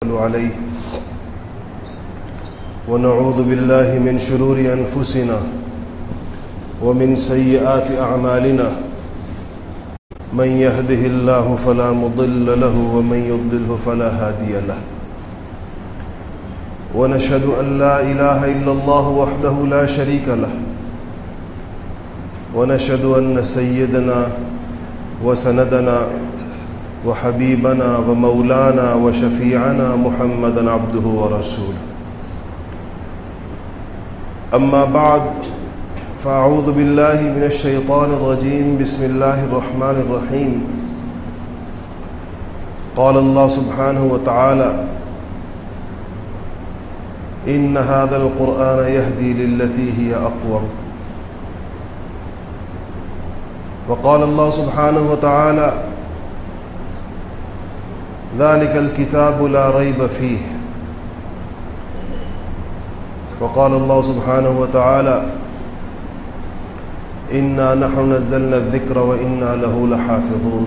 عليه. ونعوذ بالله من شرور أنفسنا ومن سيئات أعمالنا. من يهده الله فلا مضل له ومن يضلله فلا هادي له. ونشهد أن لا إله إلا الله وحده لا شريك له. ونشهد أن سيدنا وسندنا و حبیبنا و وحبيبنا ومولانا وشفيعنا محمدا عبده ورسوله. أما بعد، فأعوذ بالله من الشيطان الرجيم. بسم الله الرحمن الرحيم. قال الله سبحانه وتعالى إن هذا القرآن يهدي للتي هي أقوم. وقال الله سبحانه وتعالى ذلك الكتاب لا ريب فيه. وقال الله سبحانه وتعالى إنا نحن نزلنا الذكر وإنا له لحافظون.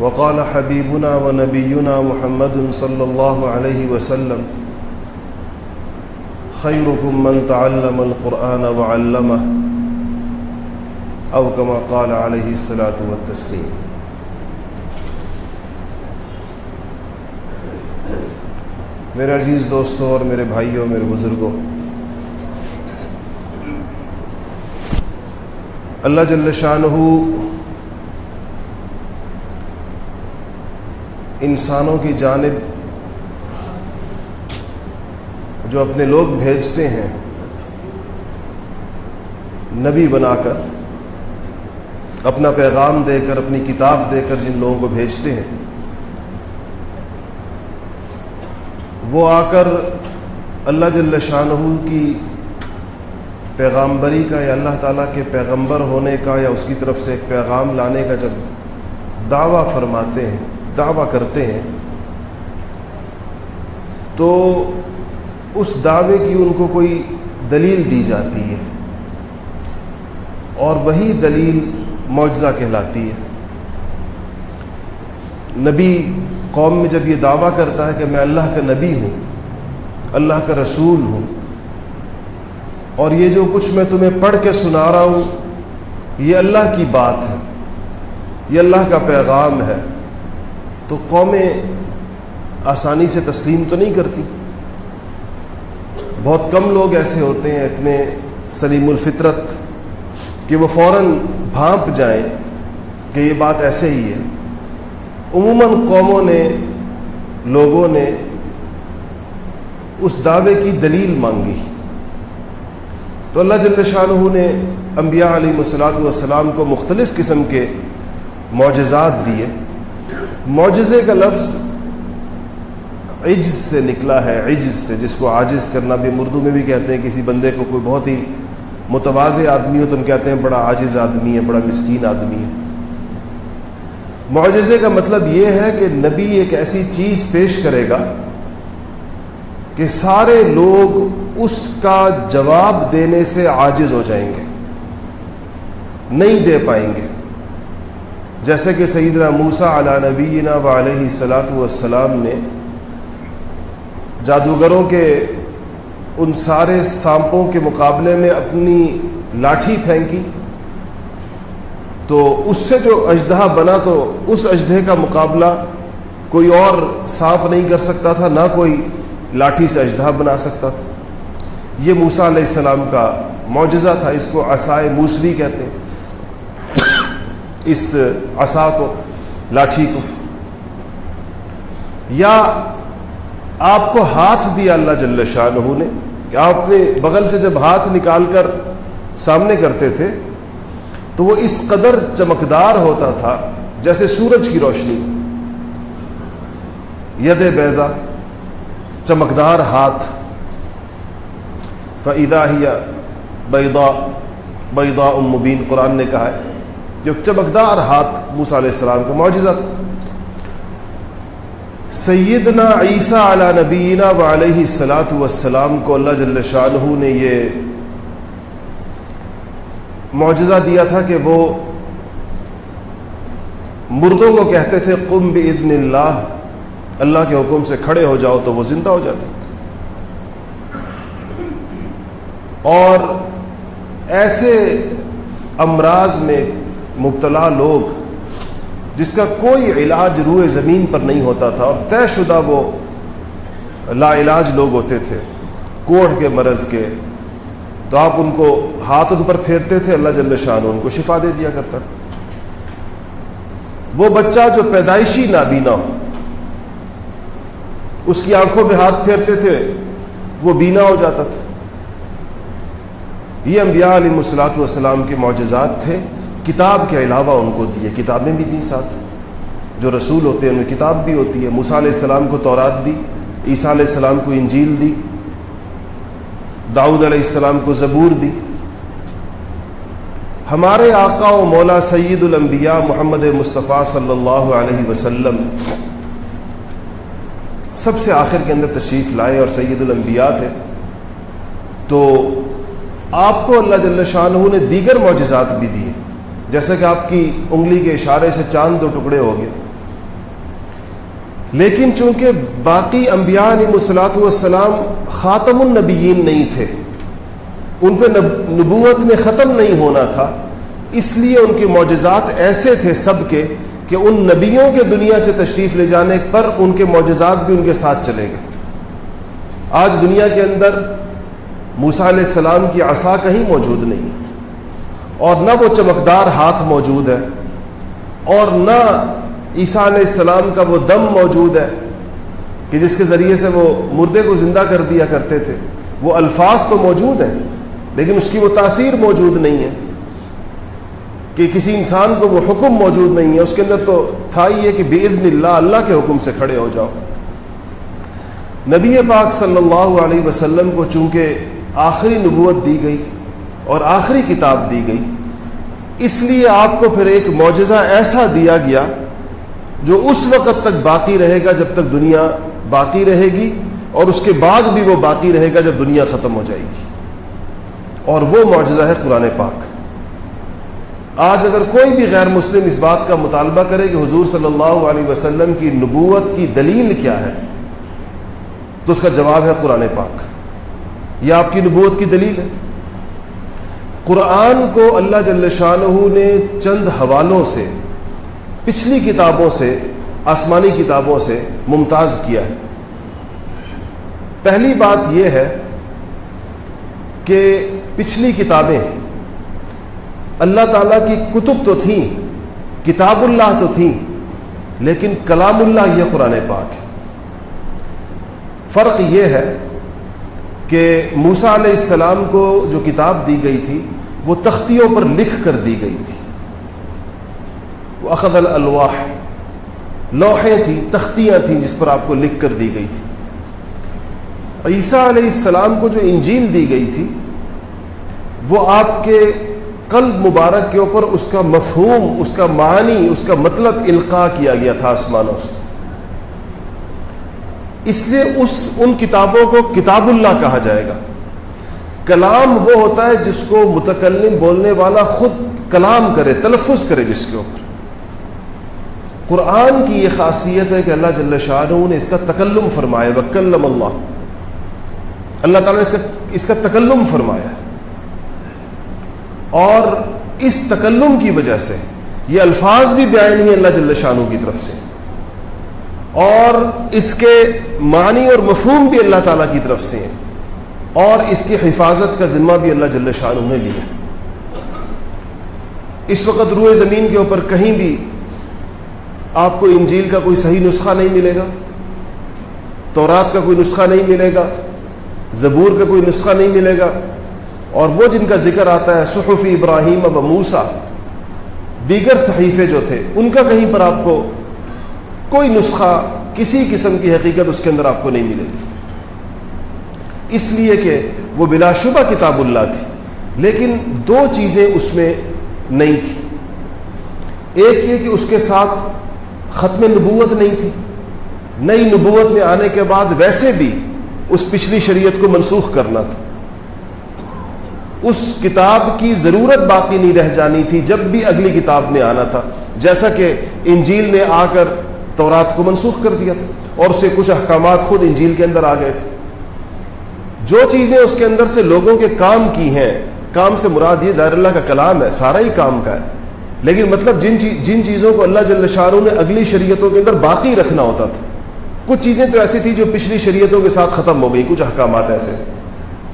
وقال حبيبنا ونبينا محمد صلى الله عليه وسلم خيركم من تعلم القرآن وعلمه، أو كما قال عليه الصلاة والتسليم. میرے عزیز دوستوں اور میرے بھائیوں، میرے بزرگوں۔ اللہ جل شاہ انسانوں کی جانب جو اپنے لوگ بھیجتے ہیں، نبی بنا کر، اپنا پیغام دے کر، اپنی کتاب دے کر جن لوگوں کو بھیجتے ہیں۔ وہ آ کر اللہ جل شاہ کی پیغامبری کا یا اللہ تعالیٰ کے پیغمبر ہونے کا یا اس کی طرف سے ایک پیغام لانے کا جب دعویٰ فرماتے ہیں، دعویٰ کرتے ہیں، تو اس دعوے کی ان کو کوئی دلیل دی جاتی ہے۔ اور وہی دلیل معجزہ کہلاتی ہے۔ نبی قوم میں جب یہ دعویٰ کرتا ہے کہ میں اللہ کا نبی ہوں، اللہ کا رسول ہوں، اور یہ جو کچھ میں تمہیں پڑھ کے سنا رہا ہوں، یہ اللہ کی بات ہے، یہ اللہ کا پیغام ہے، تو قومیں آسانی سے تسلیم تو نہیں کرتی۔ بہت کم لوگ ایسے ہوتے ہیں، اتنے سلیم الفطرت، کہ وہ فوراً بھانپ جائیں کہ یہ بات ایسے ہی ہے۔ عموماً قوموں نے، لوگوں نے اس دعوے کی دلیل مانگی۔ تو اللہ جل شاہ نے انبیاء علیہ مسلاط والسلام کو مختلف قسم کے معجزات دیے۔ معجزے کا لفظ عجز سے نکلا ہے، عجز سے، جس کو عاجز کرنا بھی اردو میں بھی کہتے ہیں، کسی بندے کو کوئی بہت ہی متوازے آدمی ہو تو ہم کہتے ہیں بڑا عاجز آدمی ہے، بڑا مسکین آدمی ہے۔ معجزے کا مطلب یہ ہے کہ نبی ایک ایسی چیز پیش کرے گا کہ سارے لوگ اس کا جواب دینے سے عاجز ہو جائیں گے، نہیں دے پائیں گے۔ جیسے کہ سیدنا موسا علی نبینا و علیہ صلاۃ والسلام نے جادوگروں کے ان سارے سانپوں کے مقابلے میں اپنی لاٹھی پھینکی۔ تو اس سے جو اجدہ بنا تو اس اجدے کا مقابلہ کوئی اور سانپ نہیں کر سکتا تھا، نہ کوئی لاٹھی سے اجدہ بنا سکتا تھا۔ یہ موسا علیہ السلام کا معجزہ تھا، اس کو عصائے موسوی کہتے ہیں۔ اس عصا کو، لاٹھی کو۔ یا آپ کو ہاتھ دیا اللہ جل شاہ نے، کہ آپ اپنے بغل سے جب ہاتھ نکال کر سامنے کرتے تھے تو وہ اس قدر چمکدار ہوتا تھا جیسے سورج کی روشنی۔ ید بیزا چمکدار ہاتھ۔ فعیدہ ہیا بیدا بیدا مبین قرآن نے کہا ہے جو چمکدار ہاتھ موسیٰ علیہ السلام کا معجزہ تھا۔ سیدنا عیسیٰ علی نبینا و علیہ السلاۃ والسلام کو اللہ جل شاہ نے یہ معجزہ دیا تھا کہ وہ مردوں کو کہتے تھے، قم بإذن اللہ اللہ کے حکم سے کھڑے ہو جاؤ تو وہ زندہ ہو جاتے تھے۔ اور ایسے امراض میں مبتلا لوگ جس کا کوئی علاج روئے زمین پر نہیں ہوتا تھا، اور طے شدہ وہ لا علاج لوگ ہوتے تھے، کوڑھ کے مرض کے۔ تو آپ ان کو ہاتھ ان پر پھیرتے تھے، اللہ جل شاہ ان کو شفا دے دیا کرتا تھا۔ وہ بچہ جو پیدائشی نابینا ہو، اس کی آنکھوں میں ہاتھ پھیرتے تھے، وہ بینا ہو جاتا تھا۔ یہ انبیاء علیہ مسلاط والسلام کے معجزات تھے۔ کتاب کے علاوہ ان کو دیے کتابیں بھی دیں ساتھ۔ جو رسول ہوتے ہیں ان میں کتاب بھی ہوتی ہے۔ موسیٰ علیہ السلام کو تورات دی، عیسیٰ علیہ السلام کو انجیل دی۔ داؤد علیہ السلام کو زبور دی۔ ہمارے آقا و مولا سید الانبیاء محمد مصطفیٰ صلی اللہ علیہ وسلم سب سے آخر کے اندر تشریف لائے اور سید الانبیاء تھے۔ تو آپ کو اللہ جل شاہ نے دیگر معجزات بھی دیے۔ جیسا کہ آپ کی انگلی کے اشارے سے چاند دو ٹکڑے ہو گئے۔ لیکن چونکہ باقی انبیاء علیہ مسلاط والسلام خاتم النبیین نہیں تھے، ان پہ نبوت میں ختم نہیں ہونا تھا، اس لیے ان کے معجزات ایسے تھے سب کے کہ ان نبیوں کے دنیا سے تشریف لے جانے پر ان کے معجزات بھی ان کے ساتھ چلے گئے۔ آج دنیا کے اندر موسا علیہ السلام کی عصا کہیں موجود نہیں، اور نہ وہ چمکدار ہاتھ موجود ہے، اور نہ عیسیٰ علیہ السلام کا وہ دم موجود ہے کہ جس کے ذریعے سے وہ مردے کو زندہ کر دیا کرتے تھے۔ وہ الفاظ تو موجود ہیں، لیکن اس کی وہ تاثیر موجود نہیں ہے کہ کسی انسان کو وہ حکم موجود نہیں ہے۔ اس کے اندر تو تھا ہی ہے کہ بے اللہ اللہ کے حکم سے کھڑے ہو جاؤ۔ نبی پاک صلی اللہ علیہ وسلم کو چونکہ آخری نبوت دی گئی اور آخری کتاب دی گئی، اس لیے آپ کو پھر ایک معجزہ ایسا دیا گیا جو اس وقت تک باقی رہے گا جب تک دنیا باقی رہے گی اور اس کے بعد بھی وہ باقی رہے گا جب دنیا ختم ہو جائے گی۔ اور وہ معجزہ ہے قرآن پاک۔ آج اگر کوئی بھی غیر مسلم اس بات کا مطالبہ کرے کہ حضور صلی اللہ علیہ وسلم کی نبوت کی دلیل کیا ہے، تو اس کا جواب ہے قرآن پاک۔ یہ آپ کی نبوت کی دلیل ہے۔ قرآن کو اللہ جل شاہ نے چند حوالوں سے پچھلی کتابوں سے، آسمانی کتابوں سے ممتاز کیا ہے۔ پہلی بات یہ ہے کہ پچھلی کتابیں اللہ تعالیٰ کی کتب تو تھیں، کتاب اللہ تو تھیں، لیکن کلام اللہ یہ قرآن پاک ہے۔ فرق یہ ہے کہ موسا علیہ السلام کو جو کتاب دی گئی تھی، وہ تختیوں پر لکھ کر دی گئی تھی۔ وہ اخذ الواح لوحیں تھیں، تختیاں تھیں جس پر آپ کو لکھ کر دی گئی تھی۔ عیسیٰ علیہ السلام کو جو انجیل دی گئی تھی، وہ آپ کے قلب مبارک کے اوپر اس کا مفہوم، اس کا معنی، اس کا مطلب القاع کیا گیا تھا آسمانوں سے۔ اس لیے اس، ان کتابوں کو کتاب اللہ کہا جائے گا۔ کلام وہ ہوتا ہے جس کو متکلم بولنے والا خود کلام کرے، تلفظ کرے جس کے اوپر۔ قرآن کی یہ خاصیت ہے کہ اللہ جل شاہ نے اس کا تکلم فرمایا، وکلم اللہ۔ اللہ تعالیٰ نے اس کا اس کا تکلم فرمایا۔ اور اس تکلم کی وجہ سے یہ الفاظ بھی بیان ہی اللہ جل شاہ کی طرف سے۔ اور اس کے معنی اور مفہوم بھی اللہ تعالیٰ کی طرف سے ہیں۔ اور اس کی حفاظت کا ذمہ بھی اللہ جل شاہ نے لیا۔ اس وقت روئے زمین کے اوپر کہیں بھی آپ کو انجیل کا کوئی صحیح نسخہ نہیں ملے گا، تورات کا کوئی نسخہ نہیں ملے گا، زبور کا کوئی نسخہ نہیں ملے گا۔ اور وہ جن کا ذکر آتا ہے صحفی ابراہیم اب موسا دیگر صحیفے جو تھے، ان کا کہیں پر آپ کو کوئی نسخہ کسی قسم کی حقیقت اس کے اندر آپ کو نہیں ملے گی۔ اس لیے کہ وہ بلا شبہ کتاب اللہ تھی، لیکن دو چیزیں اس میں نہیں تھی۔ ایک یہ کہ اس کے ساتھ ختم نبوت نہیں تھی۔ نئی نبوت میں آنے کے بعد ویسے بھی اس پچھلی شریعت کو منسوخ کرنا تھا۔ اس کتاب کی ضرورت باقی نہیں رہ جانی تھی جب بھی اگلی کتاب نے آنا تھا۔ جیسا کہ انجیل نے آ کر تورات کو منسوخ کر دیا تھا اور اسے کچھ احکامات خود انجیل کے اندر آ گئے تھے۔ جو چیزیں اس کے اندر سے لوگوں کے کام کی ہیں، کام سے مراد یہ ظاہر اللہ کا کلام ہے، سارا ہی کام کا ہے۔ لیکن مطلب جن جن چیزوں کو اللہ جل نے اگلی شریعتوں کے اندر باقی رکھنا ہوتا تھا۔ کچھ چیزیں تو ایسی تھیں جو پچھلی شریعتوں کے ساتھ ختم ہو گئی، کچھ احکامات ایسے۔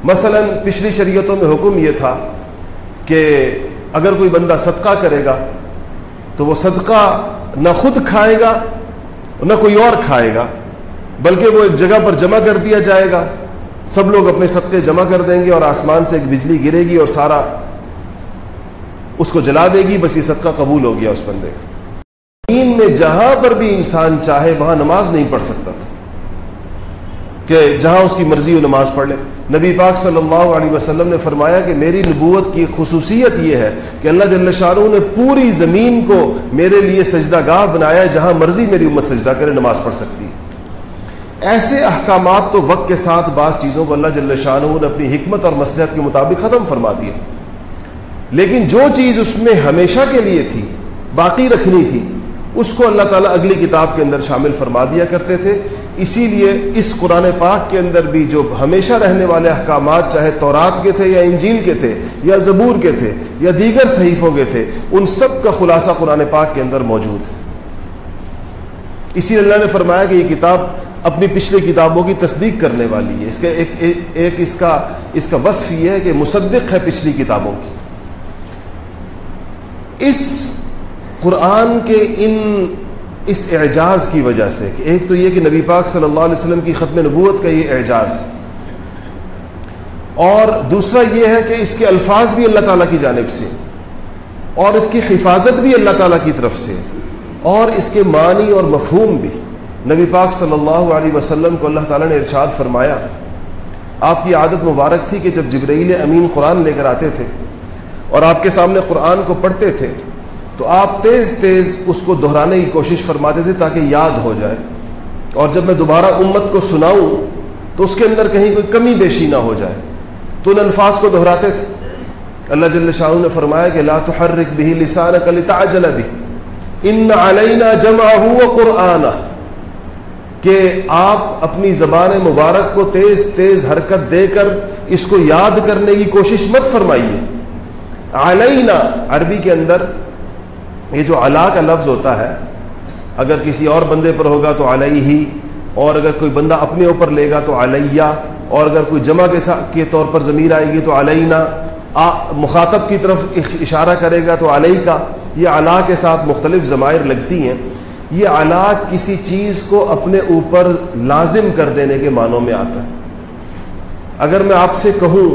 مثلا پچھلی شریعتوں میں حکم یہ تھا کہ اگر کوئی بندہ صدقہ کرے گا تو وہ صدقہ نہ خود کھائے گا، نہ کوئی اور کھائے گا، بلکہ وہ ایک جگہ پر جمع کر دیا جائے گا۔ سب لوگ اپنے صدقے جمع کر دیں گے اور آسمان سے ایک بجلی گرے گی اور سارا اس کو جلا دے گی، بس یہ صدقہ قبول ہو گیا اس بندے کا۔ دین میں جہاں پر بھی انسان چاہے، وہاں نماز نہیں پڑھ سکتا تھا۔ کہ جہاں اس کی مرضی وہ نماز پڑھ لے۔ نبی پاک صلی اللہ علیہ وسلم نے فرمایا کہ میری نبوت کی خصوصیت یہ ہے کہ اللہ جل شاہ نے پوری زمین کو میرے لیے سجدہ گاہ بنایا ہے، جہاں مرضی میری امت سجدہ کرے، نماز پڑھ سکتی ہے۔ ایسے احکامات تو وقت کے ساتھ بعض چیزوں کو اللہ جل شاہ نے اپنی حکمت اور مسلحت کے مطابق ختم فرما دیا لیکن جو چیز اس میں ہمیشہ کے لیے تھی، باقی رکھنی تھی، اس کو اللہ تعالیٰ اگلی کتاب کے اندر شامل فرما دیا کرتے تھے۔ اسی لیے اس قرآن پاک کے اندر بھی جو ہمیشہ رہنے والے احکامات چاہے تورات کے تھے یا انجیل کے تھے یا زبور کے تھے یا دیگر صحیفوں کے تھے، ان سب کا خلاصہ قرآن پاک کے اندر موجود ہے۔ اسی لیے اللہ نے فرمایا کہ یہ کتاب اپنی پچھلی کتابوں کی تصدیق کرنے والی ہے۔ اس کا ایک ایک اس کا اس کا وصف یہ ہے کہ مصدق ہے پچھلی کتابوں کی۔ اس قرآن کے ان اس اعجاز کی وجہ سے کہ ایک تو یہ کہ نبی پاک صلی اللہ علیہ وسلم کی ختم نبوت کا یہ اعجاز ہے۔ اور دوسرا یہ ہے کہ اس کے الفاظ بھی اللہ تعالیٰ کی جانب سے، اور اس کی حفاظت بھی اللہ تعالیٰ کی طرف سے، اور اس کے معنی اور مفہوم بھی۔ نبی پاک صلی اللہ علیہ وسلم کو اللہ تعالیٰ نے ارشاد فرمایا، آپ کی عادت مبارک تھی کہ جب جبرائیل امین قرآن لے کر آتے تھے اور آپ کے سامنے قرآن کو پڑھتے تھے، تو آپ تیز تیز اس کو دہرانے کی کوشش فرماتے تھے تاکہ یاد ہو جائے۔ اور جب میں دوبارہ امت کو سناؤں، تو اس کے اندر کہیں کوئی کمی بیشی نہ ہو جائے۔ تو ان الفاظ کو دہراتے تھے۔ اللہ جل شاہ نے فرمایا کہ لا تحرک بھی لسان لتعجل بھی ان علینا جمع ہوا قرآن کہ آپ اپنی زبان مبارک کو تیز تیز حرکت دے کر اس کو یاد کرنے کی کوشش مت فرمائیے۔ علینا، عربی کے اندر یہ جو علا کا لفظ ہوتا ہے، اگر کسی اور بندے پر ہوگا تو علیہ ہی اور اگر کوئی بندہ اپنے اوپر لے گا تو علیہ، اور اگر کوئی جمع کے ساتھ کے طور پر ضمیر آئے گی تو علینا۔ مخاطب کی طرف اشارہ کرے گا تو علیہ کا یہ علا کے ساتھ مختلف ضمائر لگتی ہیں۔ یہ علا کسی چیز کو اپنے اوپر لازم کر دینے کے معنوں میں آتا ہے۔ اگر میں آپ سے کہوں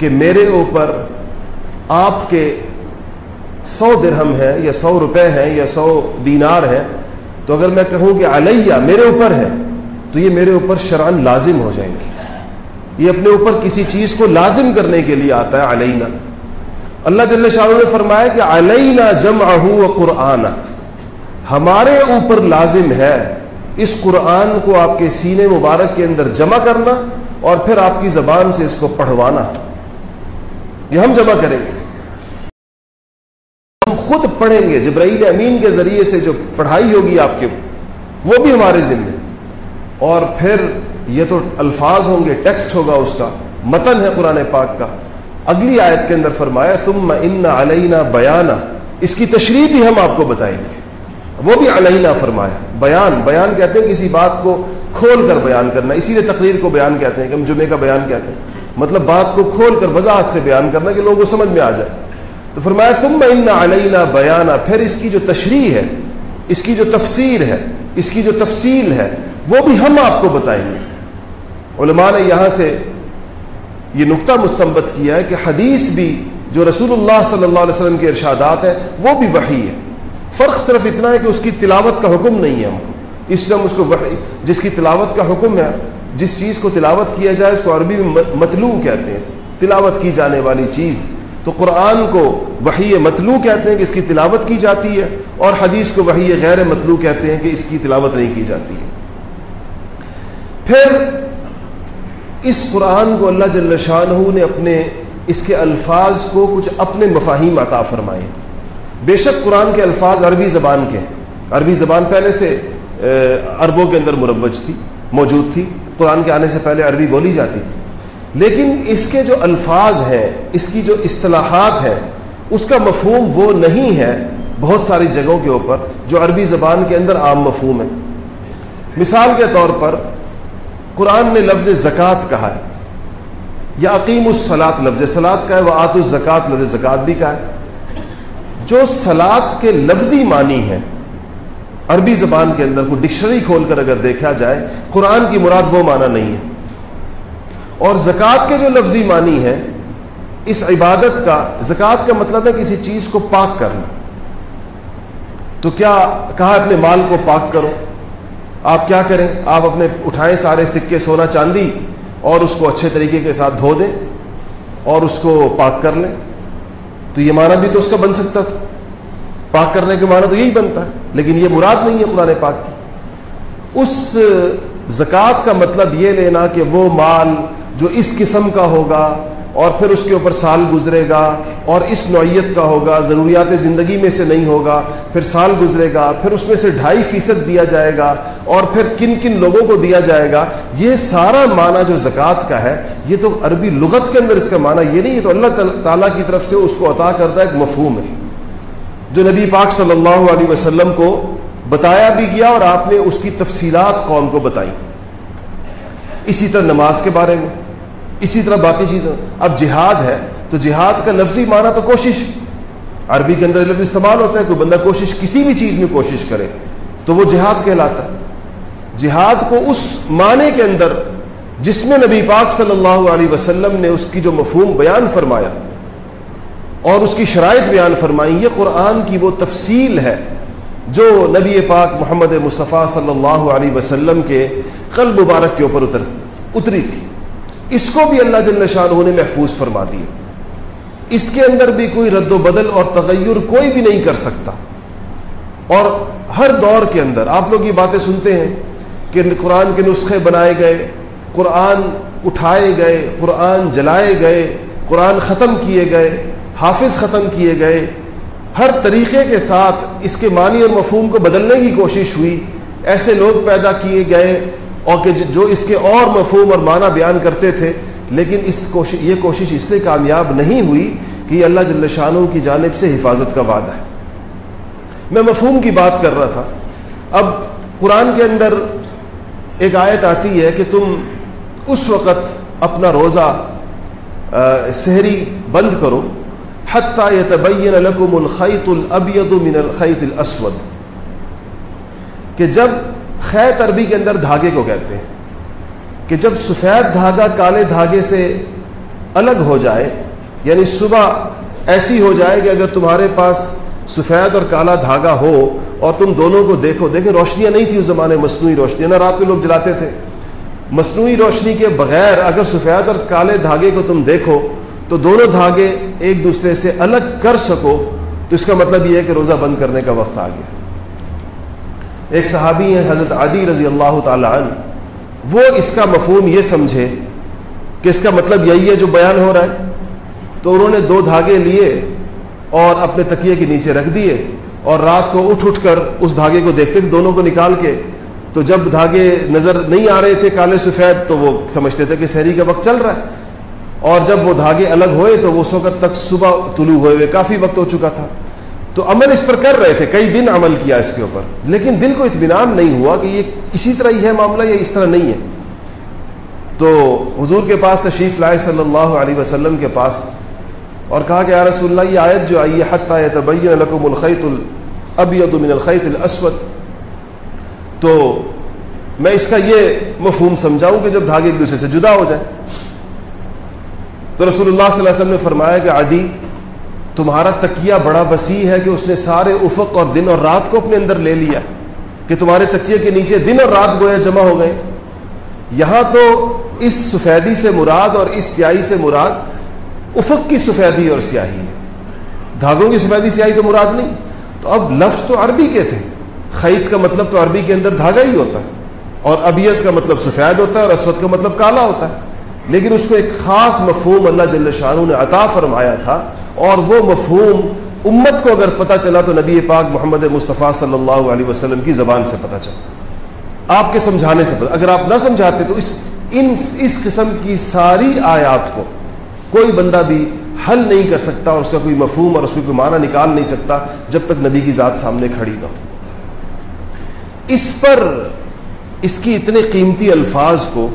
کہ میرے اوپر آپ کے سو درہم ہے یا سو روپے ہیں یا سو دینار ہے تو اگر میں کہوں کہ علیہ میرے اوپر ہے، تو یہ میرے اوپر شران لازم ہو جائیں گی۔ یہ اپنے اوپر کسی چیز کو لازم کرنے کے لیے آتا ہے، علینا۔ اللہ جل شاہ نے فرمایا کہ علینا جم و قرآن۔ ہمارے اوپر لازم ہے اس قرآن کو آپ کے سینے مبارک کے اندر جمع کرنا اور پھر آپ کی زبان سے اس کو پڑھوانا۔ یہ ہم جمع کریں گے۔ ہم خود پڑھیں گے، جبرائیل امین کے ذریعے سے جو پڑھائی ہوگی آپ کے، وہ بھی ہمارے ذمے۔ اور پھر یہ تو الفاظ ہوں گے، ٹیکسٹ ہوگا اس کا، متن ہے قرآن پاک کا۔ اگلی آیت کے اندر فرمایا تم ان علینا بیانہ اس کی تشریح بھی ہم آپ کو بتائیں گے۔ وہ بھی علینا فرمایا، بیان بیان کہتے ہیں کسی بات کو کھول کر بیان کرنا۔ اسی لیے تقریر کو بیان کہتے ہیں کہ ہم جمعے کا بیان کہتے ہیں۔ مطلب بات کو کھول کر وضاحت سے بیان کرنا کہ لوگوں کو سمجھ میں آ جائے۔ تو فرمایا، ثم ان علینا بیانہ پھر اس کی جو تشریح ہے، اس کی جو تفسیر ہے، اس کی جو تفصیل ہے، وہ بھی ہم آپ کو بتائیں گے۔ علماء نے یہاں سے یہ نقطہ مستمت کیا ہے کہ حدیث بھی جو رسول اللہ صلی اللہ علیہ وسلم کے ارشادات ہیں، وہ بھی وحی ہے۔ فرق صرف اتنا ہے کہ اس کی تلاوت کا حکم نہیں ہے ہم کو۔ اس لیے ہم اس کو وحی، جس کی تلاوت کا حکم ہے، جس چیز کو تلاوت کیا جائے، اس کو عربی میں مطلوع کہتے ہیں۔ تلاوت کی جانے والی چیز۔ تو قرآن کو وحی مطلوع کہتے ہیں کہ اس کی تلاوت کی جاتی ہے اور حدیث کو وحی غیر مطلوع کہتے ہیں کہ اس کی تلاوت نہیں کی جاتی ہے۔ پھر اس قرآن کو اللہ جل شاہ نے اپنے اس کے الفاظ کو کچھ اپنے مفاہیم عطا فرمائے۔ بے شک قرآن کے الفاظ عربی زبان کے عربی زبان پہلے سے عربوں کے اندر مروج تھی، موجود تھی۔ قرآن کے آنے سے پہلے عربی بولی جاتی تھی۔ لیکن اس کے جو الفاظ ہیں، اس کی جو اصطلاحات ہیں، اس کا مفہوم وہ نہیں ہے بہت ساری جگہوں کے اوپر جو عربی زبان کے اندر عام مفہوم ہے۔ مثال کے طور پر قرآن نے لفظ زکوٰۃ کہا ہے۔ یا عقیم السلاط لفظ سلاد کا ہے وہ آت الزکات لفظ زکوٰۃ بھی کہا ہے۔ جو سلاد کے لفظی معنی ہیں، عربی زبان کے اندر کوئی ڈکشنری کھول کر اگر دیکھا جائے، قرآن کی مراد وہ معنی نہیں ہے۔ اور زکوٰۃ کے جو لفظی معنی ہے اس عبادت کا، زکوٰۃ کا مطلب ہے کسی چیز کو پاک کرنا۔ تو کیا کہا اپنے مال کو پاک کرو؟ آپ کیا کریں؟ آپ اپنے اٹھائیں سارے سکے سونا چاندی اور اس کو اچھے طریقے کے ساتھ دھو دیں اور اس کو پاک کر لیں۔ تو یہ معنی بھی تو اس کا بن سکتا تھا۔ پاک کرنے کے معنی تو یہی بنتا ہے، لیکن یہ مراد نہیں ہے قرآن پاک کی۔ اس زکوٰۃ کا مطلب یہ لینا کہ وہ مال جو اس قسم کا ہوگا اور پھر اس کے اوپر سال گزرے گا اور اس نوعیت کا ہوگا، ضروریات زندگی میں سے نہیں ہوگا، پھر سال گزرے گا، پھر اس میں سے ڈھائی فیصد دیا جائے گا اور پھر کن کن لوگوں کو دیا جائے گا، یہ سارا معنی جو زکوٰۃ کا ہے، یہ تو عربی لغت کے اندر اس کا معنی یہ نہیں ہے تو اللہ تعالیٰ کی طرف سے اس کو عطا کردہ ایک مفہوم ہے۔ جو نبی پاک صلی اللہ علیہ وسلم کو بتایا بھی گیا اور آپ نے اس کی تفصیلات قوم کو بتائی۔ اسی طرح نماز کے بارے میں۔ اسی طرح باقی چیزیں اب جہاد ہے تو جہاد کا لفظی معنی تو کوشش۔ عربی کے اندر لفظ استعمال ہوتا ہے، کوئی بندہ کوشش کسی بھی چیز میں کوشش کرے تو وہ جہاد کہلاتا ہے۔ جہاد کو اس معنی کے اندر جس میں نبی پاک صلی اللہ علیہ وسلم نے اس کی جو مفہوم بیان فرمایا اور اس کی شرائط بیان فرمائی، یہ قرآن کی وہ تفصیل ہے جو نبی پاک محمد مصطفیٰ صلی اللہ علیہ وسلم کے قلب مبارک کے اوپر اتر، اتری تھی۔ اس کو بھی اللہ جل شاہ نے محفوظ فرما دیا اس کے اندر بھی کوئی رد و بدل اور تغیر کوئی بھی نہیں کر سکتا۔ اور ہر دور کے اندر آپ لوگ یہ باتیں سنتے ہیں کہ قرآن کے نسخے بنائے گئے، قرآن اٹھائے گئے، قرآن جلائے گئے، قرآن ختم کیے گئے، حافظ ختم کیے گئے۔ ہر طریقے کے ساتھ اس کے معنی اور مفہوم کو بدلنے کی کوشش ہوئی۔ ایسے لوگ پیدا کیے گئے اور کہ جو اس کے اور مفہوم اور معنی بیان کرتے تھے، لیکن اس کوشش، یہ کوشش اس لیے کامیاب نہیں ہوئی کہ یہ اللہ جل شاہ کی جانب سے حفاظت کا وعدہ ہے۔ میں مفہوم کی بات کر رہا تھا۔ اب قرآن کے اندر ایک آیت آتی ہے کہ تم اس وقت اپنا روزہ سحری بند کرو۔ حتیٰ يتبین لکم الخیط الابید من الخیط الاسود۔ کہ جب خیت عربی کے اندر دھاگے کو کہتے ہیں کہ جب سفید دھاگا کالے دھاگے سے الگ ہو جائے یعنی صبح ایسی ہو جائے کہ اگر تمہارے پاس سفید اور کالا دھاگا ہو اور تم دونوں کو دیکھو، دیکھیں روشنیاں نہیں تھی اس زمانے، مصنوعی روشنیاں، نہ رات میں لوگ جلاتے تھے۔ مصنوعی روشنی کے بغیر اگر سفید اور کالے دھاگے کو تم دیکھو تو دونوں دھاگے ایک دوسرے سے الگ کر سکو۔ تو اس کا مطلب یہ ہے کہ روزہ بند کرنے کا وقت آ گیا۔ ایک صحابی ہیں، حضرت عدی رضی اللہ تعالی عنہ۔ وہ اس کا مفہوم یہ سمجھے کہ اس کا مطلب یہی ہے جو بیان ہو رہا ہے۔ تو انہوں نے دو دھاگے لیے اور اپنے تکیے کے نیچے رکھ دیے اور رات کو اٹھ اٹھ کر اس دھاگے کو دیکھتے تھے، دونوں کو نکال کے۔ تو جب دھاگے نظر نہیں آ رہے تھے کالے سفید، تو وہ سمجھتے تھے کہ سحری کا وقت چل رہا ہے۔ اور جب وہ دھاگے الگ ہوئے، تو وہ اس وقت تک صبح طلوع ہوئے ہوئے، کافی وقت ہو چکا تھا۔ تو عمل اس پر کر رہے تھے، کئی دن عمل کیا اس کے اوپر۔ لیکن دل کو اطمینان نہیں ہوا کہ یہ اسی طرح ہی ہے معاملہ یا اس طرح نہیں ہے۔ تو حضور کے پاس تشریف لائے صلی اللہ علیہ وسلم کے پاس اور کہا کہ یا رسول اللہ، یہ آیت جو آئی ہے، حتیٰ تبین لکم الخیط الابیض من الخیط الاسود۔ تو میں اس کا یہ مفہوم سمجھاؤں کہ جب دھاگے ایک دوسرے سے جدا ہو جائے تو رسول اللہ صلی اللہ علیہ وسلم نے فرمایا کہ عدی تمہارا تکیہ بڑا وسیع ہے کہ اس نے سارے افق اور دن اور رات کو اپنے اندر لے لیا کہ تمہارے تکیے کے نیچے دن اور رات گویا جمع ہو گئے۔ یہاں تو اس سفیدی سے مراد اور اس سیاہی سے مراد افق کی سفیدی اور سیاہی ہے۔ دھاگوں کی سفیدی سیاہی تو مراد نہیں۔ تو اب لفظ تو عربی کے تھے۔ خیت کا مطلب تو عربی کے اندر دھاگا ہی ہوتا ہے۔ اور ابیس کا مطلب سفید ہوتا ہے اور اسود کا مطلب کالا ہوتا ہے۔ لیکن اس کو ایک خاص مفہوم اللہ جل شاہ نے عطا فرمایا تھا اور وہ مفہوم امت کو اگر پتہ چلا تو نبی پاک محمد مصطفیٰ صلی اللہ علیہ وسلم کی زبان سے پتہ چلا۔ آپ کے سمجھانے سے پتہ اگر آپ نہ سمجھاتے تو اس ان اس قسم کی ساری آیات کو کوئی بندہ بھی حل نہیں کر سکتا اور اس کا کوئی مفہوم اور اس کو کوئی معنی نکال نہیں سکتا جب تک نبی کی ذات سامنے کھڑی نہ ہو۔ اس پر اس کی اتنے قیمتی الفاظ کو،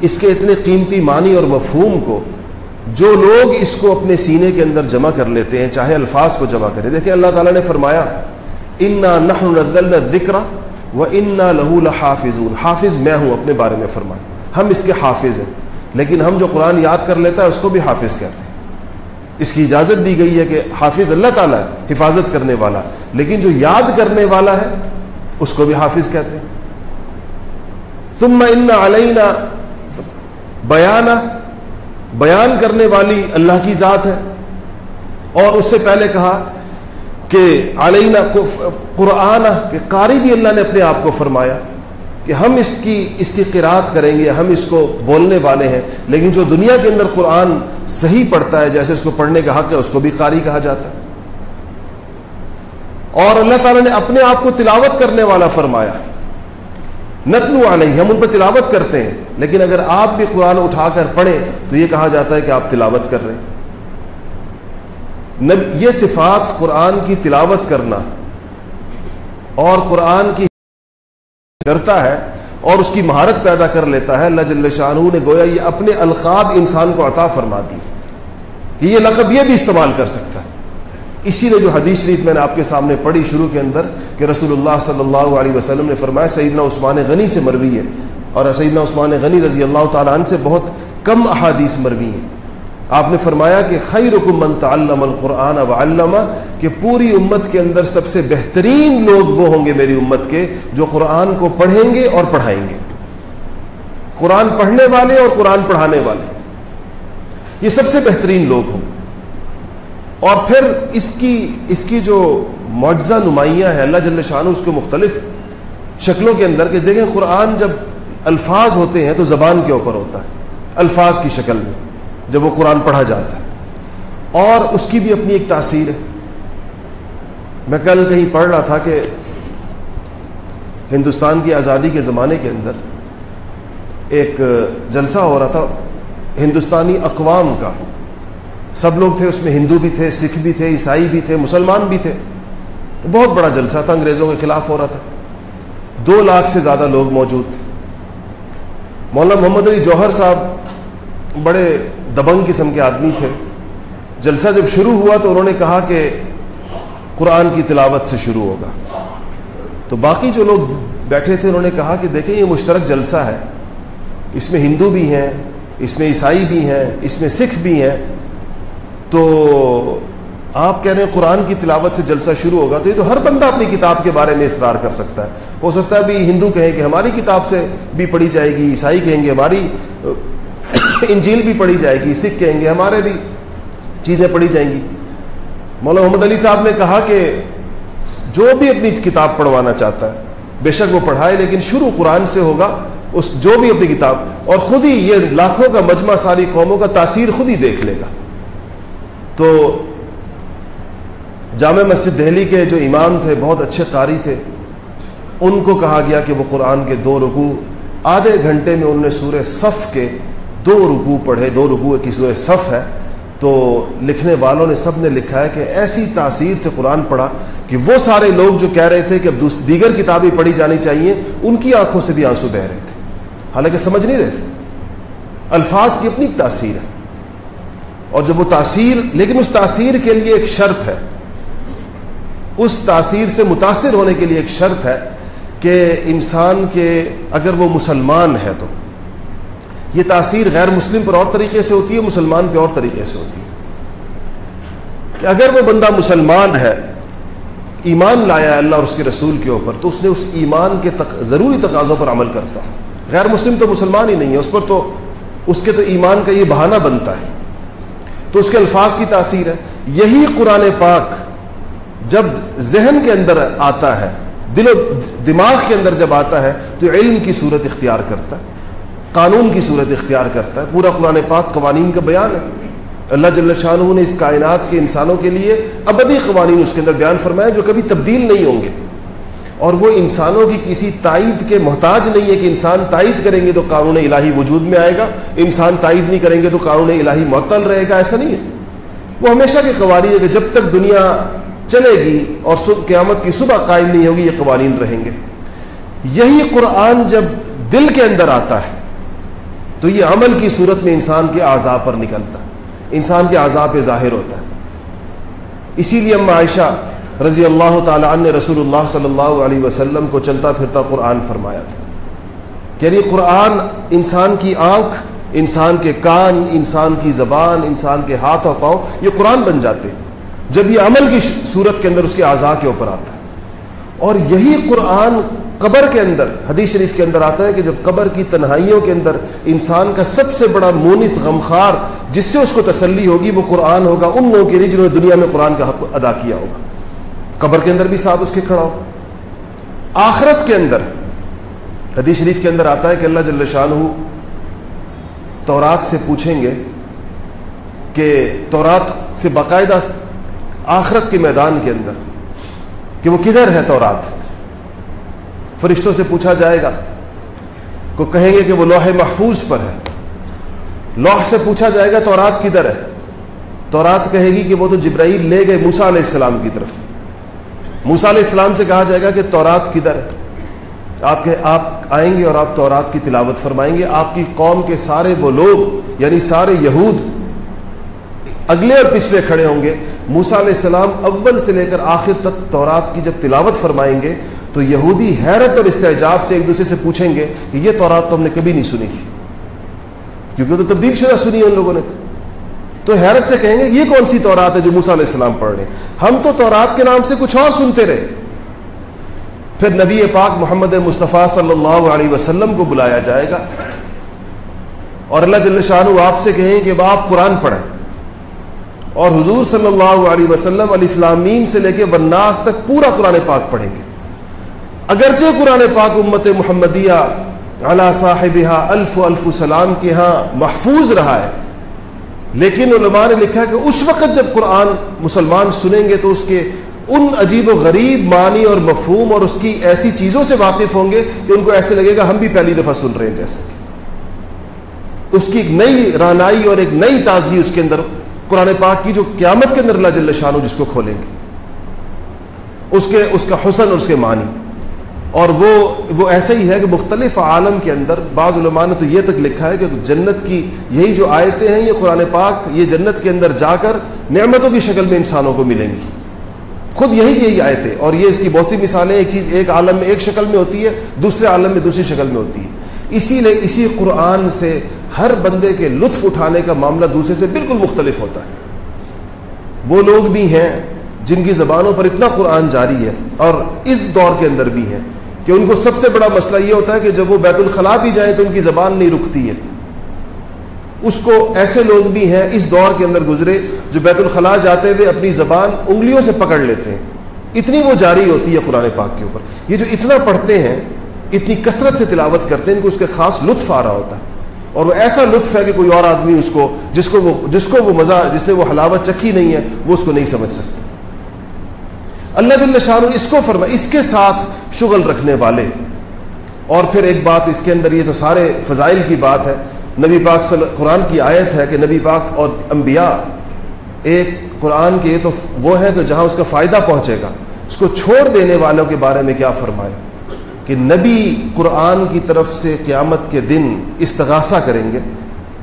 اس کے اتنے قیمتی معنی اور مفہوم کو جو لوگ اس کو اپنے سینے کے اندر جمع کر لیتے ہیں، چاہے الفاظ کو جمع کریں۔ دیکھیں اللہ تعالیٰ نے فرمایا، انا نہ ذکر و انا لہو الحافظ حافظ میں ہوں اپنے بارے میں فرمایا۔ ہم اس کے حافظ ہیں، لیکن ہم جو قرآن یاد کر لیتا ہے، اس کو بھی حافظ کہتے ہیں۔ اس کی اجازت دی گئی ہے کہ حافظ اللہ تعالیٰ ہے حفاظت کرنے والا لیکن جو یاد کرنے والا ہے، اس کو بھی حافظ کہتے ہیں۔ تم ان علینا بیان بیان کرنے والی اللہ کی ذات ہے۔ اور اس سے پہلے کہا کہ علینا قرآن کہ قاری بھی اللہ نے اپنے آپ کو فرمایا کہ ہم اس کی اس کی قرآت کریں گے، ہم اس کو بولنے والے ہیں۔ لیکن جو دنیا کے اندر قرآن صحیح پڑھتا ہے، جیسے اس کو پڑھنے کا حق ہے، اس کو بھی قاری کہا جاتا ہے۔ اور اللہ تعالیٰ نے اپنے آپ کو تلاوت کرنے والا فرمایا۔ نتلو علیہ، ہم ان پہ تلاوت کرتے ہیں۔ لیکن اگر آپ بھی قرآن اٹھا کر پڑھیں، تو یہ کہا جاتا ہے کہ آپ تلاوت کر رہے ہیں۔ یہ صفات قرآن کی تلاوت کرنا اور قرآن کی کرتا ہے اور اس کی مہارت پیدا کر لیتا ہے، اللہ جل شاہ نے گویا یہ اپنے القاب انسان کو عطا فرما دی کہ یہ لقب یہ بھی استعمال کر سکتا ہے۔ اسی لیے جو حدیث شریف میں نے آپ کے سامنے پڑھی شروع کے اندر کہ رسول اللہ صلی اللہ علیہ وسلم نے فرمایا، سیدنا عثمان غنی سے مروی ہے۔ اور سیدنا عثمان غنی رضی اللہ تعالیٰ عنہ سے بہت کم احادیث مروی ہیں۔ آپ نے فرمایا کہ خیر من تعلم القرآن و علامہ کہ پوری امت کے اندر سب سے بہترین لوگ وہ ہوں گے میری امت کے جو قرآن کو پڑھیں گے اور پڑھائیں گے۔ قرآن پڑھنے والے اور قرآن پڑھانے والے۔ یہ سب سے بہترین لوگ ہوں گے۔ اور پھر اس کی اس کی جو معجزہ نمایاں ہے اللہ جل شاہ اس کے مختلف شکلوں کے اندر کہ دیکھیں قرآن جب الفاظ ہوتے ہیں تو زبان کے اوپر ہوتا ہے، الفاظ کی شکل میں، جب وہ قرآن پڑھا جاتا ہے۔ اور اس کی بھی اپنی ایک تاثیر ہے۔ میں کل کہیں پڑھ رہا تھا کہ ہندوستان کی آزادی کے زمانے کے اندر ایک جلسہ ہو رہا تھا، ہندوستانی اقوام کا۔ سب لوگ تھے، اس میں ہندو بھی تھے، سکھ بھی تھے، عیسائی بھی تھے، مسلمان بھی تھے۔ بہت بڑا جلسہ تھا، انگریزوں کے خلاف ہو رہا تھا۔ دو لاکھ سے زیادہ لوگ موجود تھے۔ مولانا محمد علی جوہر صاحب بڑے دبنگ قسم کے آدمی تھے۔ جلسہ جب شروع ہوا تو انہوں نے کہا کہ قرآن کی تلاوت سے شروع ہوگا۔ تو باقی جو لوگ بیٹھے تھے، انہوں نے کہا کہ دیکھیں، یہ مشترک جلسہ ہے۔ اس میں ہندو بھی ہیں، اس میں عیسائی بھی ہیں، اس میں سکھ بھی ہیں۔ تو آپ کہہ رہے ہیں قرآن کی تلاوت سے جلسہ شروع ہوگا تو یہ تو ہر بندہ اپنی کتاب کے بارے میں اصرار کر سکتا ہے۔ ہو سکتا ہے بھی ہندو کہیں کہ ہماری کتاب سے بھی پڑھی جائے گی، عیسائی کہیں گے، ہماری انجیل بھی پڑھی جائے گی، سکھ کہیں گے، ہمارے بھی چیزیں پڑھی جائیں گی۔ مولانا محمد علی صاحب نے کہا کہ جو بھی اپنی کتاب پڑھوانا چاہتا ہے، بے شک وہ پڑھائے، لیکن شروع قرآن سے ہوگا، اس جو بھی اپنی کتاب، اور خود ہی یہ لاکھوں کا مجمع، ساری قوموں کا تاثیر خود ہی دیکھ لے گا۔ تو جامع مسجد دہلی کے جو امام تھے، بہت اچھے قاری تھے، ان کو کہا گیا کہ وہ قرآن کے دو رکوع، آدھے گھنٹے میں انہوں نے سورہ صف کے دو رکوع پڑھے، دو رکوع کی سورہ صف ہے۔ تو لکھنے والوں نے، سب نے لکھا ہے کہ ایسی تاثیر سے قرآن پڑھا کہ وہ سارے لوگ جو کہہ رہے تھے کہ اب دیگر کتابیں پڑھی جانی چاہیے، ان کی آنکھوں سے بھی آنسو بہ رہے تھے۔ حالانکہ سمجھ نہیں رہے تھے۔ الفاظ کی اپنی تاثیر ہے۔ اور جب وہ تاثیر، لیکن اس تاثیر کے لیے ایک شرط ہے۔ اس تاثیر سے متاثر ہونے کے لیے ایک شرط ہے کہ انسان کے اگر وہ مسلمان ہے تو۔ یہ تاثیر غیر مسلم پر اور طریقے سے ہوتی ہے، مسلمان پہ اور طریقے سے ہوتی ہے۔ کہ اگر وہ بندہ مسلمان ہے، ایمان لایا اللہ اور اس کے رسول کے اوپر، تو اس نے اس ایمان کے تق... ضروری تقاضوں پر عمل کرتا ہے۔ غیر مسلم تو مسلمان ہی نہیں ہے، اس پر تو، اس کے تو ایمان کا یہ بہانہ بنتا ہے۔ تو اس کے الفاظ کی تاثیر ہے۔ یہی قرآن پاک جب ذہن کے اندر آتا ہے، دل و دماغ کے اندر جب آتا ہے، تو علم کی صورت اختیار کرتا ہے، قانون کی صورت اختیار کرتا ہے۔ پورا قرآن پاک قوانین کا بیان ہے۔ اللہ جل شاہ نے اس کائنات کے انسانوں کے لیے ابدی قوانین اس کے اندر بیان فرمایا جو کبھی تبدیل نہیں ہوں گے۔ اور وہ انسانوں کی کسی تائید کے محتاج نہیں ہے کہ انسان تائید کریں گے تو قانون الہی وجود میں آئے گا، انسان تائید نہیں کریں گے تو قانون الہی معطل رہے گا، ایسا نہیں ہے۔ وہ ہمیشہ کے قوانین ہے کہ جب تک دنیا چلے گی اور قیامت کی صبح قائم نہیں ہوگی، یہ قوانین رہیں گے۔ یہی قرآن جب دل کے اندر آتا ہے، تو یہ عمل کی صورت میں انسان کے اعضاء پر نکلتا ہے۔ انسان کے اعضاء پہ ظاہر ہوتا ہے۔ اسی لیے اما عائشہ رضی اللہ تعالیٰ نے رسول اللہ صلی اللہ علیہ وسلم کو چلتا پھرتا قرآن فرمایا تھا۔ کہ یعنی قرآن انسان کی آنکھ، انسان کے کان، انسان کی زبان، انسان کے ہاتھ اور پاؤں، یہ قرآن بن جاتے ہیں۔ جب یہ عمل کی صورت کے اندر اس کے اعضاء کے اوپر آتا ہے۔ اور یہی قرآن قبر کے اندر، حدیث شریف کے اندر آتا ہے کہ جب قبر کی تنہائیوں کے اندر انسان کا سب سے بڑا مونس غمخار جس سے اس کو تسلی ہوگی، وہ قرآن ہوگا، ان لوگوں کے لیے جنہوں نے دنیا میں قرآن کا حق ادا کیا ہوگا۔ قبر کے اندر بھی ساتھ اس کے کھڑا ہو۔ آخرت کے اندر، حدیث شریف کے اندر آتا ہے کہ اللہ جل شاہ تورات سے پوچھیں گے کہ تورات سے باقاعدہ آخرت کے میدان کے اندر کہ وہ کدھر ہے تورات؟ فرشتوں سے پوچھا جائے گا۔ کو کہیں گے کہ وہ لوح محفوظ پر ہے۔ لوح سے پوچھا جائے گا تورات کدھر ہے؟ تورات کہے گی کہ وہ تو جبرائیل لے گئے موسا علیہ السلام کی طرف۔ موسا علیہ السلام سے کہا جائے گا کہ تورات کدھر ہے؟ آپ کے آپ آئیں گے اور آپ تورات کی تلاوت فرمائیں گے۔ آپ کی قوم کے سارے وہ لوگ یعنی سارے یہود، اگلے اور پچھلے کھڑے ہوں گے۔ موسا علیہ السلام اول سے لے کر آخر تک تورات کی جب تلاوت فرمائیں گے، تو یہودی حیرت اور استحجاب سے ایک دوسرے سے پوچھیں گے کہ یہ تورات تو ہم نے کبھی نہیں سنی تھی۔ کیونکہ تو تبدیل شدہ سنی ہے ان لوگوں نے۔ تو حیرت سے کہیں گے، یہ کون سی تورات ہے جو موسا علیہ السلام پڑھ رہے ہم تو تورات کے نام سے کچھ اور سنتے رہے۔ پھر نبی پاک محمد مصطفیٰ صلی اللہ علیہ وسلم کو بلایا جائے گا۔ اور اللہ جل شاہ آپ سے کہیں کہ آپ قرآن پڑھیں۔ اور حضور صلی اللہ علیہ وسلم علی فلامیم سے لے کے وناس تک پورا قرآن پاک پڑھیں گے۔ اگرچہ قرآن پاک امت محمدیہ علا صاحب الف الف سلام کے ہاں محفوظ رہا ہے لیکن علماء نے لکھا کہ اس وقت جب قرآن مسلمان سنیں گے تو اس کے ان عجیب و غریب معنی اور مفہوم اور اس کی ایسی چیزوں سے واقف ہوں گے کہ ان کو ایسے لگے گا ہم بھی پہلی دفعہ سن رہے ہیں جیسا کہ۔ اس کی ایک نئی رانائی اور ایک نئی تازگی اس کے اندر قرآن پاک کی جو قیامت کے اندر اللہ جل شاہ جس کو کھولیں گے۔ اس کے، اس کا حسن اور اس کے معنی۔ اور وہ وہ ایسا ہی ہے کہ مختلف عالم کے اندر بعض علماء نے تو یہ تک لکھا ہے کہ جنت کی یہی جو آیتیں ہیں، یہ قرآن پاک، یہ جنت کے اندر جا کر نعمتوں کی شکل میں انسانوں کو ملیں گی۔ خود یہی یہی آیتیں، اور یہ اس کی بہت سی مثالیں ایک چیز ایک عالم میں ایک شکل میں ہوتی ہے، دوسرے عالم میں دوسری شکل میں ہوتی ہے۔ اسی لیے اسی قرآن سے ہر بندے کے لطف اٹھانے کا معاملہ دوسرے سے بالکل مختلف ہوتا ہے۔ وہ لوگ بھی ہیں جن کی زبانوں پر اتنا قرآن جاری ہے اور اس دور کے اندر بھی ہیں۔ کہ ان کو سب سے بڑا مسئلہ یہ ہوتا ہے کہ جب وہ بیت الخلاء بھی جائیں تو ان کی زبان نہیں رکتی ہے۔ اس کو ایسے لوگ بھی ہیں اس دور کے اندر گزرے جو بیت الخلاء جاتے ہوئے اپنی زبان انگلیوں سے پکڑ لیتے ہیں۔ اتنی وہ جاری ہوتی ہے قرآن پاک کے اوپر۔ یہ جو اتنا پڑھتے ہیں، اتنی کثرت سے تلاوت کرتے ہیں، ان کو اس کے خاص لطف آ رہا ہوتا ہے۔ اور وہ ایسا لطف ہے کہ کوئی اور آدمی اس کو، جس کو وہ، جس کو وہ مزہ، جس نے وہ حلاوت چکھی نہیں ہے، وہ اس کو نہیں سمجھ سکتا۔ اللہ جل شاہ اس کو فرما، اس کے ساتھ شغل رکھنے والے۔ اور پھر ایک بات اس کے اندر، یہ تو سارے فضائل کی بات ہے۔ نبی پاک صلی قرآن کی آیت ہے کہ نبی پاک اور انبیاء، ایک قرآن کے تو وہ ہے کہ جہاں اس کا فائدہ پہنچے گا۔ اس کو چھوڑ دینے والوں کے بارے میں کیا فرمایا؟ کہ نبی قرآن کی طرف سے قیامت کے دن استغاثہ کریں گے۔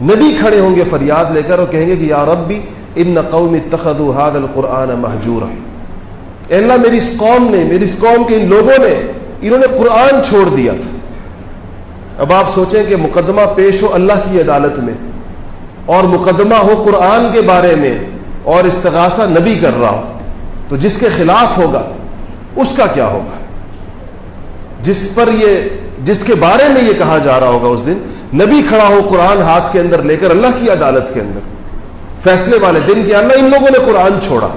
نبی کھڑے ہوں گے، فریاد لے کر اور کہیں گے کہ یا رب بھی ان قوم تخد حاد القرآن محجور اللہ میری اس قوم نے، میری اس قوم کے ان لوگوں نے، انہوں نے قرآن چھوڑ دیا تھا۔ اب آپ سوچیں کہ مقدمہ پیش ہو اللہ کی عدالت میں، اور مقدمہ ہو قرآن کے بارے میں، اور استغاثہ نبی کر رہا ہو، تو جس کے خلاف ہوگا، اس کا کیا ہوگا؟ جس پر یہ، جس کے بارے میں یہ کہا جا رہا ہوگا اس دن، نبی کھڑا ہو قرآن ہاتھ کے اندر لے کر اللہ کی عدالت کے اندر۔ فیصلے والے دن کے اللہ ان لوگوں نے قرآن چھوڑا۔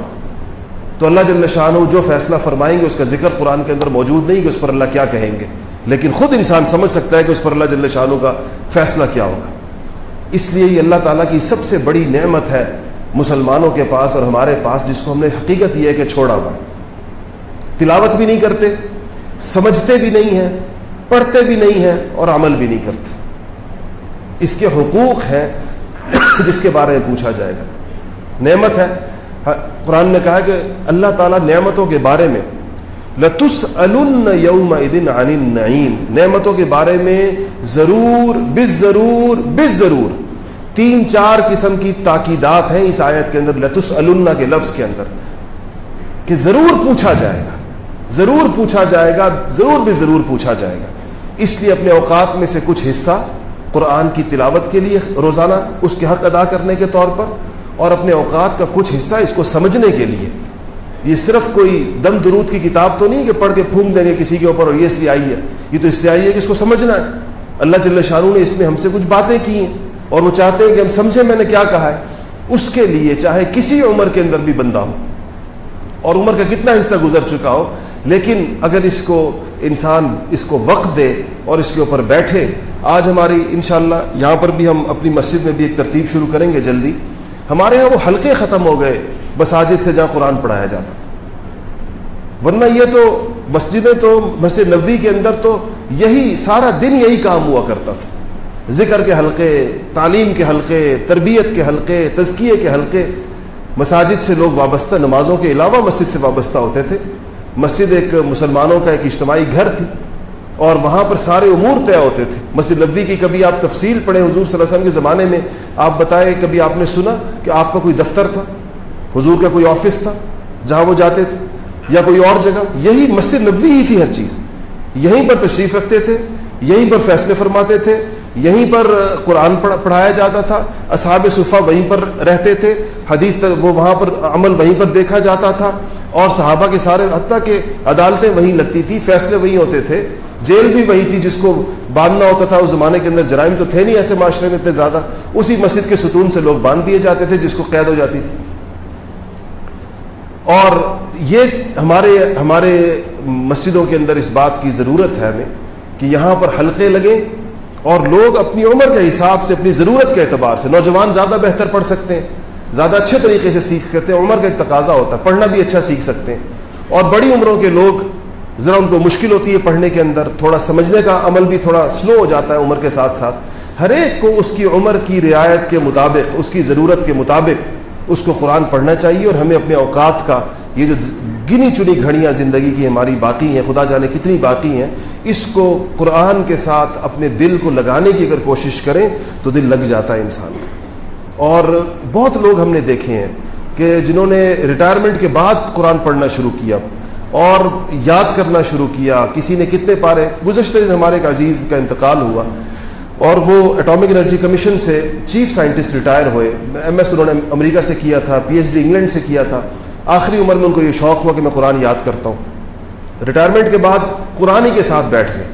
تو اللہ جل شاہ جو فیصلہ فرمائیں گے، اس کا ذکر قرآن کے اندر موجود نہیں کہ اس پر اللہ کیا کہیں گے۔ لیکن خود انسان سمجھ سکتا ہے کہ اس پر اللہ جل شاہ کا فیصلہ کیا ہوگا۔ اس لیے یہ اللہ تعالیٰ کی سب سے بڑی نعمت ہے مسلمانوں کے پاس اور ہمارے پاس، جس کو ہم نے حقیقت یہ ہے کہ چھوڑا ہوا تلاوت بھی نہیں کرتے، سمجھتے بھی نہیں ہیں، پڑھتے بھی نہیں ہیں اور عمل بھی نہیں کرتے۔ اس کے حقوق ہیں، جس کے بارے میں پوچھا جائے گا۔ نعمت ہے ہاں، قرآن نے کہا کہ اللہ تعالیٰ نعمتوں کے بارے میں لتس یوم نعیم نعمتوں کے بارے میں ضرور بس ضرور بس ضرور تین چار قسم کی تاکیدات ہیں اس آیت کے اندر لتس کے لفظ کے اندر۔ کہ ضرور پوچھا جائے گا، ضرور پوچھا جائے گا، ضرور بھی ضرور پوچھا جائے گا۔ اس لیے اپنے اوقات میں سے کچھ حصہ قرآن کی تلاوت کے لیے روزانہ اس کے حق ادا کرنے کے طور پر اور اپنے اوقات کا کچھ حصہ اس کو سمجھنے کے لیے۔ یہ صرف کوئی دم درود کی کتاب تو نہیں کہ پڑھ کے پھونک دیں گے کسی کے اوپر اور یہ اس لیے آئی ہے۔ یہ تو اس لیے آئی ہے کہ اس کو سمجھنا ہے۔ اللہ جل شاہ نے اس میں ہم سے کچھ باتیں کی ہیں اور وہ چاہتے ہیں کہ ہم سمجھیں میں نے کیا کہا ہے۔ اس کے لیے چاہے کسی عمر کے اندر بھی بندہ ہو۔ اور عمر کا کتنا حصہ گزر چکا ہو، لیکن اگر اس کو انسان اس کو وقت دے اور اس کے اوپر بیٹھے، آج ہماری انشاءاللہ یہاں پر بھی ہم اپنی مسجد میں بھی ایک ترتیب شروع کریں گے جلدی۔ ہمارے ہاں وہ حلقے ختم ہو گئے، مساجد سے جہاں قرآن پڑھایا جاتا تھا۔ ورنہ یہ تو مسجدیں تو مسجد نبوی کے اندر تو یہی سارا دن یہی کام ہوا کرتا تھا۔ ذکر کے حلقے، تعلیم کے حلقے، تربیت کے حلقے، تزکیے کے حلقے، مساجد سے لوگ وابستہ، نمازوں کے علاوہ مسجد سے وابستہ ہوتے تھے۔ مسجد ایک مسلمانوں کا ایک اجتماعی گھر تھی۔ اور وہاں پر سارے امور طے ہوتے تھے۔ مسجد نبوی کی کبھی آپ تفصیل پڑھیں حضور صلی اللہ علیہ وسلم کے زمانے میں، آپ بتائیں، کبھی آپ نے سنا کہ آپ کا کوئی دفتر تھا؟ حضور کا کوئی آفس تھا جہاں وہ جاتے تھے؟ یا کوئی اور جگہ؟ یہی مسجد نبوی ہی تھی ہر چیز۔ یہیں پر تشریف رکھتے تھے، یہیں پر فیصلے فرماتے تھے، یہیں پر قرآن پڑھایا جاتا تھا۔ اصحاب صفحہ وہیں پر رہتے تھے، حدیث وہ وہاں پر عمل وہیں پر دیکھا جاتا تھا۔ اور صحابہ کے سارے، حتیٰ کہ عدالتیں وہیں لگتی تھی فیصلے وہیں ہوتے تھے۔ جیل بھی وہی تھی جس کو باندھنا ہوتا تھا، اس زمانے کے اندر جرائم تو تھے نہیں ایسے معاشرے میں اتنے زیادہ۔ اسی مسجد کے ستون سے لوگ باندھ دیے جاتے تھے جس کو قید ہو جاتی تھی۔ اور یہ ہمارے ہمارے مسجدوں کے اندر اس بات کی ضرورت ہے ہمیں کہ یہاں پر حلقے لگیں اور لوگ اپنی عمر کے حساب سے، اپنی ضرورت کے اعتبار سے، نوجوان زیادہ بہتر پڑھ سکتے ہیں، زیادہ اچھے طریقے سے سیکھ سکتے ہیں، عمر کا ایک تقاضا ہوتا ہے، پڑھنا بھی اچھا سیکھ سکتے ہیں۔ اور بڑی عمروں کے لوگ ذرا ان کو مشکل ہوتی ہے پڑھنے کے اندر، تھوڑا سمجھنے کا عمل بھی تھوڑا سلو ہو جاتا ہے عمر کے ساتھ ساتھ۔ ہر ایک کو اس کی عمر کی رعایت کے مطابق، اس کی ضرورت کے مطابق اس کو قرآن پڑھنا چاہیے اور ہمیں اپنے اوقات کا، یہ جو گنی چنی گھڑیاں زندگی کی ہماری باقی ہیں، خدا جانے کتنی باقی ہیں، اس کو قرآن کے ساتھ اپنے دل کو لگانے کی اگر کوشش کریں تو دل لگ جاتا ہے انسان کا اور بہت لوگ ہم نے دیکھے ہیں کہ جنہوں نے ریٹائرمنٹ کے بعد قرآن پڑھنا شروع کیا۔ اور یاد کرنا شروع کیا، کسی نے کتنے پارے؟ گزشتہ دن ہمارے ایک عزیز کا انتقال ہوا اور وہ اٹامک انرجی کمیشن سے چیف سائنٹسٹ ریٹائر ہوئے۔ ایم ایس انہوں نے امریکہ سے کیا تھا، پی ایچ ڈی انگلینڈ سے کیا تھا۔ آخری عمر میں ان کو یہ شوق ہوا کہ میں قرآن یاد کرتا ہوں۔ ریٹائرمنٹ کے بعد قرآن ہی کے ساتھ بیٹھ گئے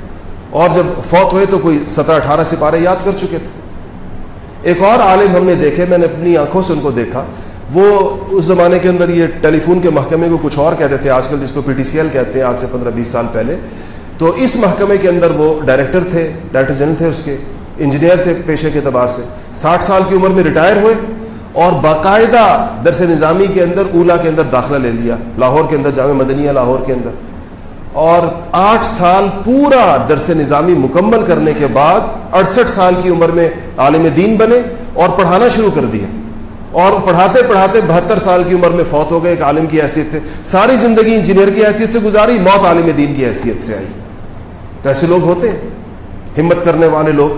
اور جب فوت ہوئے تو کوئی سترہ اٹھارہ سپارے یاد کر چکے تھے۔ ایک اور عالم ہم نے دیکھے، میں نے اپنی آنکھوں سے ان کو دیکھا۔ وہ اس زمانے کے اندر یہ ٹیلی فون کے محکمے کو کچھ اور کہتے تھے، آج کل جس کو پی ٹی سی ایل کہتے ہیں، آج سے پندرہ بیس سال پہلے۔ تو اس محکمے کے اندر وہ ڈائریکٹر تھے، ڈائریکٹر جنرل تھے اس کے، انجینئر تھے پیشے کے اعتبار سے۔ ساٹھ سال کی عمر میں ریٹائر ہوئے اور باقاعدہ درس نظامی کے اندر اولا کے اندر داخلہ لے لیا، لاہور کے اندر، جامع مدنیہ لاہور کے اندر۔ اور آٹھ سال پورا درس نظامی مکمل کرنے کے بعد اڑسٹھ سال کی عمر میں عالم دین بنے اور پڑھانا شروع کر دیا۔ اور پڑھاتے پڑھاتے بہتر سال کی عمر میں فوت ہو گئے، ایک عالم کی حیثیت سے۔ ساری زندگی انجینئر کی حیثیت سے گزاری، موت عالم دین کی حیثیت سے آئی۔ تو ایسے لوگ ہوتے ہیں، ہمت کرنے والے لوگ۔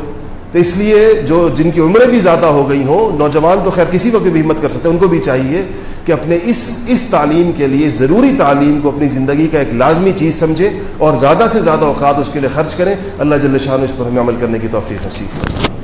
تو اس لیے جو جن کی عمریں بھی زیادہ ہو گئی ہوں، نوجوان تو خیر کسی وقت بھی ہمت کر سکتے ہیں ان کو بھی چاہیے کہ اپنے اس اس تعلیم کے لیے، ضروری تعلیم کو اپنی زندگی کا ایک لازمی چیز سمجھیں اور زیادہ سے زیادہ اوقات اس کے لیے خرچ کریں۔ اللہ جل شاہ اس پر ہمیں عمل کرنے کی توفیق نصیب